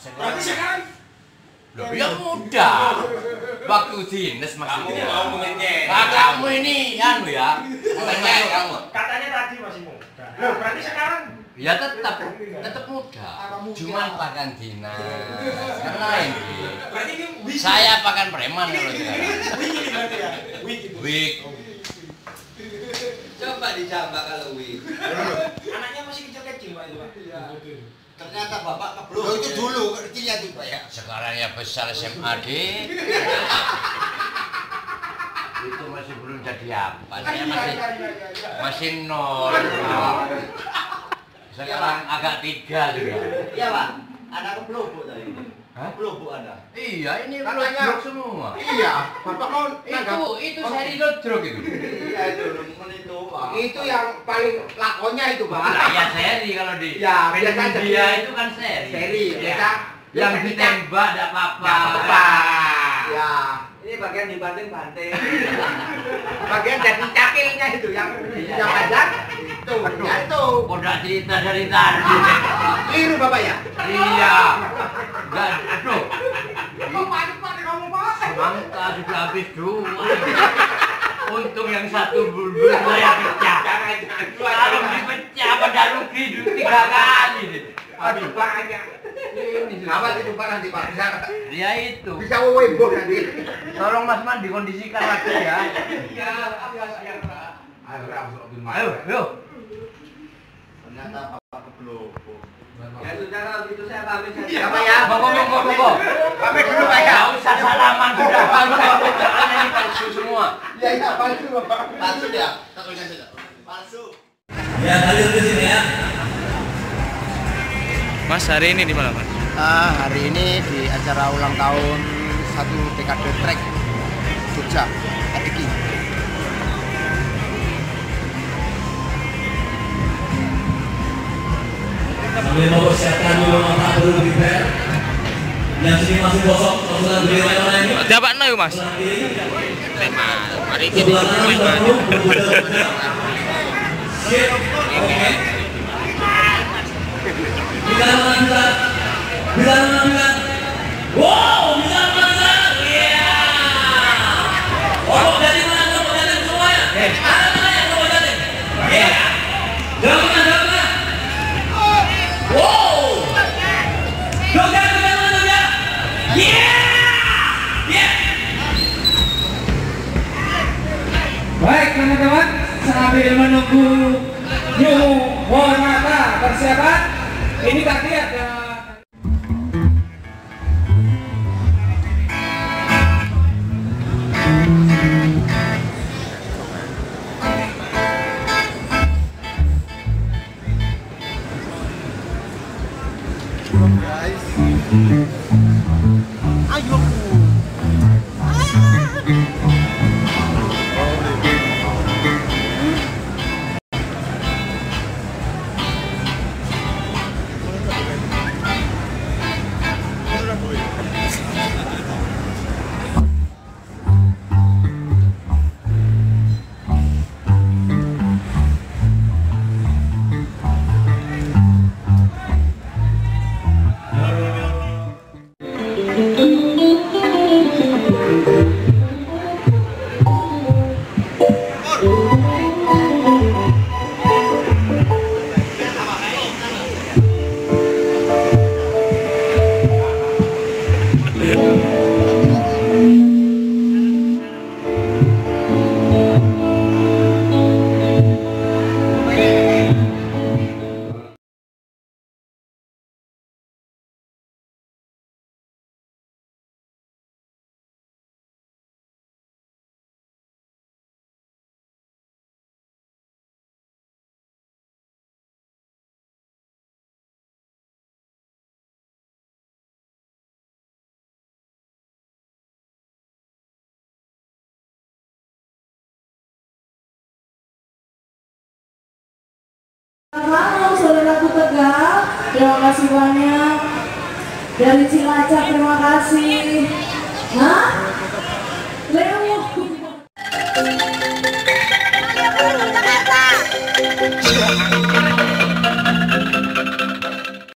Berarti sekarang Loh, ya muda. Waktu dinas kamu maksudnya. mau mengenyek. Nah, kamu ini anu ya. Mengenyek kamu. Katanya tadi masih muda. Loh, berarti sekarang Ya tetap tetap muda. Cuman pakan dinas. Lain. Ki. Berarti ini. Saya pakan preman ini kalau ini sekarang. ini ini berarti ya. Wig. Coba dijambak kalau wih. anaknya masih kecil-kecil Pak itu, Pak. Ternyata bapak keblok. Loh, itu dulu kecilnya tuh pak ya. Sekarang ya besar SMA D. itu masih belum jadi apa. Saya masih masih nol. Sekarang agak tiga juga. Iya pak. Anak keblok tadi. Hah? Keblok bu anda. Iya, ini Katanya- blok semua. Iya. Bapak mau Itu itu seri lodrok itu. Iya itu itu pak. Itu yang paling lakonnya itu, Pak. Lah ya seri kalau di Ya, biasa jadi- India itu kan seri. Seri, Ya. biasa. Yang ditembak enggak apa-apa. Apa-apa. Ya. Ini bagian dibanting-banting. Bagian dari cakilnya itu yang yang ada itu. Ya itu. Enggak cerita dari tadi? Keliru Bapak ya? iya. Enggak, aduh. Kok panik-panik kamu, Pak? Semangka sudah habis dua. Untung yang satu bulbul saya pecah. Kalau dipecah pada rugi tiga kali. Aduh, banyak. Ini. Apa itu Pak nanti Pak? Bisa Ya itu. bisa wewebo nanti. Tolong Mas Man dikondisikan lagi ya. Ya, ya, ya. Ayo, Ayo. Ternyata keblok. Ya sudah kalau gitu saya pamit saja. Iya, Pak ya. Monggo, monggo, monggo. Pamit dulu Pak ya. Usah salaman sudah. Jangan ini palsu semua. Iya, iya, palsu Bapak. Palsu ya? Tak tulisan saja. Palsu. Ya, kalian ke sini ya. Mas hari ini di mana Mas? Ah, hari ini di acara ulang tahun satu dekade trek Jogja, Adiki. Sambil mempersiapkan dulu mata di bed. Yang sini masih kosong, sebelah kiri mana ini? Dapat no Mas. Kiri. Mari Sebelah kanan satu, berbeda berbeda. Skip. Monata persiapan, ini tadi ada Malam terima kasih banyak. Dari Cilacap terima kasih. Hah?